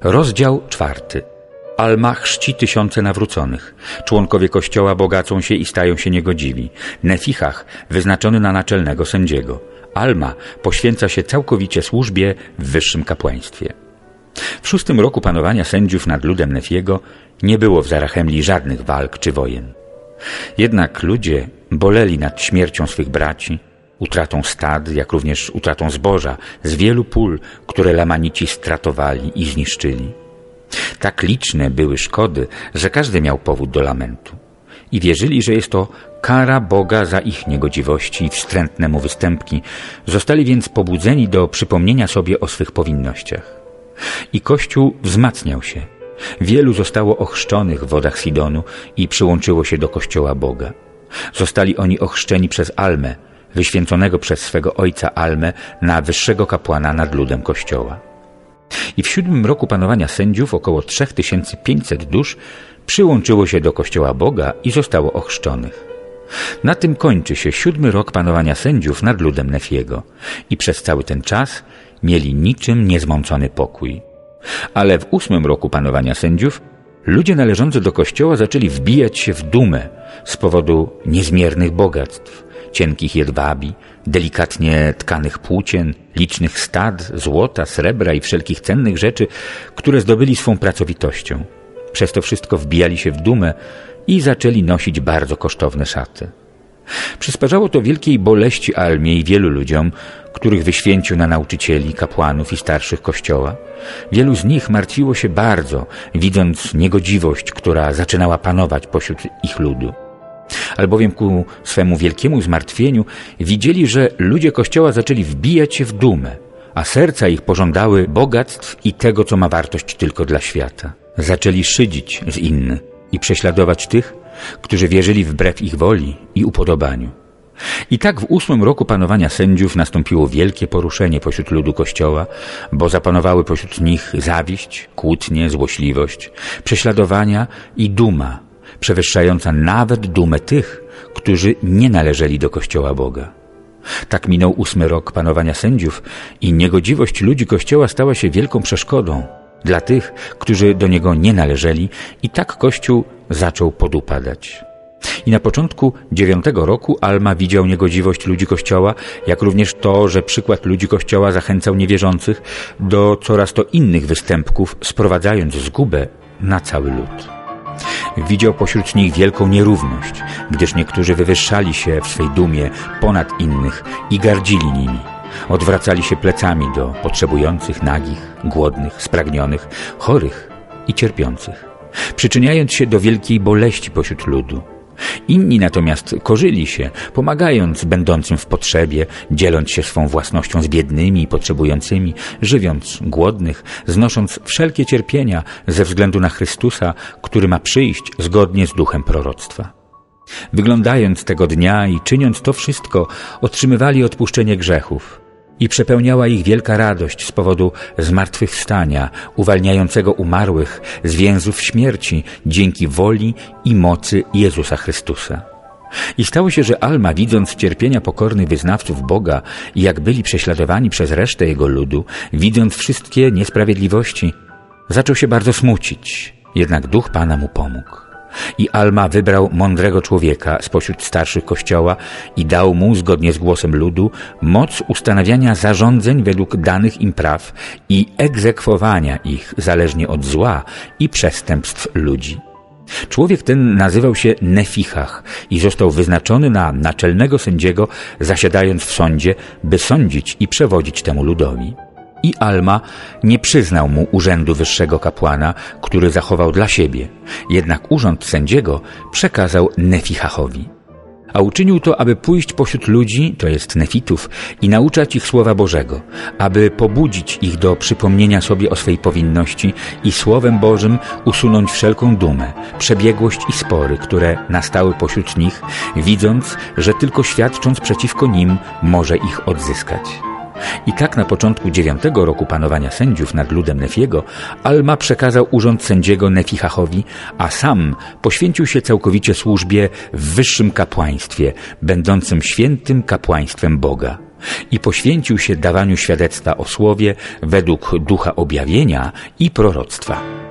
Rozdział czwarty. Alma chrzci tysiące nawróconych. Członkowie kościoła bogacą się i stają się niegodziwi. Nefichach wyznaczony na naczelnego sędziego. Alma poświęca się całkowicie służbie w wyższym kapłaństwie. W szóstym roku panowania sędziów nad ludem Nefiego nie było w Zarachemli żadnych walk czy wojen. Jednak ludzie boleli nad śmiercią swych braci, utratą stad, jak również utratą zboża z wielu pól, które Lamanici stratowali i zniszczyli. Tak liczne były szkody, że każdy miał powód do lamentu. I wierzyli, że jest to kara Boga za ich niegodziwości i wstrętne mu występki. Zostali więc pobudzeni do przypomnienia sobie o swych powinnościach. I Kościół wzmacniał się. Wielu zostało ochrzczonych w wodach Sidonu i przyłączyło się do Kościoła Boga. Zostali oni ochrzczeni przez Almę, wyświęconego przez swego ojca Almę na wyższego kapłana nad ludem Kościoła. I w siódmym roku panowania sędziów około 3500 dusz przyłączyło się do Kościoła Boga i zostało ochrzczonych. Na tym kończy się siódmy rok panowania sędziów nad ludem Nefiego i przez cały ten czas mieli niczym niezmącony pokój. Ale w ósmym roku panowania sędziów ludzie należący do Kościoła zaczęli wbijać się w dumę z powodu niezmiernych bogactw, cienkich jedwabi, delikatnie tkanych płócien, licznych stad, złota, srebra i wszelkich cennych rzeczy, które zdobyli swą pracowitością. Przez to wszystko wbijali się w dumę i zaczęli nosić bardzo kosztowne szaty. Przysparzało to wielkiej boleści Almie i wielu ludziom, których wyświęcił na nauczycieli, kapłanów i starszych kościoła. Wielu z nich martwiło się bardzo, widząc niegodziwość, która zaczynała panować pośród ich ludu albowiem ku swemu wielkiemu zmartwieniu widzieli, że ludzie Kościoła zaczęli wbijać się w dumę, a serca ich pożądały bogactw i tego, co ma wartość tylko dla świata. Zaczęli szydzić z innych i prześladować tych, którzy wierzyli wbrew ich woli i upodobaniu. I tak w ósmym roku panowania sędziów nastąpiło wielkie poruszenie pośród ludu Kościoła, bo zapanowały pośród nich zawiść, kłótnie, złośliwość, prześladowania i duma, przewyższająca nawet dumę tych, którzy nie należeli do Kościoła Boga. Tak minął ósmy rok panowania sędziów i niegodziwość ludzi Kościoła stała się wielką przeszkodą dla tych, którzy do niego nie należeli i tak Kościół zaczął podupadać. I na początku dziewiątego roku Alma widział niegodziwość ludzi Kościoła, jak również to, że przykład ludzi Kościoła zachęcał niewierzących do coraz to innych występków, sprowadzając zgubę na cały lud. Widział pośród nich wielką nierówność, gdyż niektórzy wywyższali się w swej dumie ponad innych i gardzili nimi. Odwracali się plecami do potrzebujących, nagich, głodnych, spragnionych, chorych i cierpiących, przyczyniając się do wielkiej boleści pośród ludu. Inni natomiast korzyli się, pomagając będącym w potrzebie, dzieląc się swą własnością z biednymi i potrzebującymi, żywiąc głodnych, znosząc wszelkie cierpienia ze względu na Chrystusa, który ma przyjść zgodnie z duchem proroctwa. Wyglądając tego dnia i czyniąc to wszystko, otrzymywali odpuszczenie grzechów, i przepełniała ich wielka radość z powodu zmartwychwstania, uwalniającego umarłych z więzów śmierci dzięki woli i mocy Jezusa Chrystusa. I stało się, że Alma, widząc cierpienia pokornych wyznawców Boga i jak byli prześladowani przez resztę jego ludu, widząc wszystkie niesprawiedliwości, zaczął się bardzo smucić. Jednak duch Pana mu pomógł. I Alma wybrał mądrego człowieka spośród starszych kościoła i dał mu, zgodnie z głosem ludu, moc ustanawiania zarządzeń według danych im praw i egzekwowania ich zależnie od zła i przestępstw ludzi. Człowiek ten nazywał się Nefichach i został wyznaczony na naczelnego sędziego, zasiadając w sądzie, by sądzić i przewodzić temu ludowi i Alma nie przyznał mu urzędu wyższego kapłana, który zachował dla siebie, jednak urząd sędziego przekazał Nefichachowi. A uczynił to, aby pójść pośród ludzi, to jest nefitów, i nauczać ich Słowa Bożego, aby pobudzić ich do przypomnienia sobie o swej powinności i Słowem Bożym usunąć wszelką dumę, przebiegłość i spory, które nastały pośród nich, widząc, że tylko świadcząc przeciwko nim może ich odzyskać. I tak na początku dziewiątego roku panowania sędziów nad ludem Nefiego Alma przekazał urząd sędziego Nefichachowi, a sam poświęcił się całkowicie służbie w wyższym kapłaństwie, będącym świętym kapłaństwem Boga. i poświęcił się dawaniu świadectwa o słowie według ducha objawienia i proroctwa.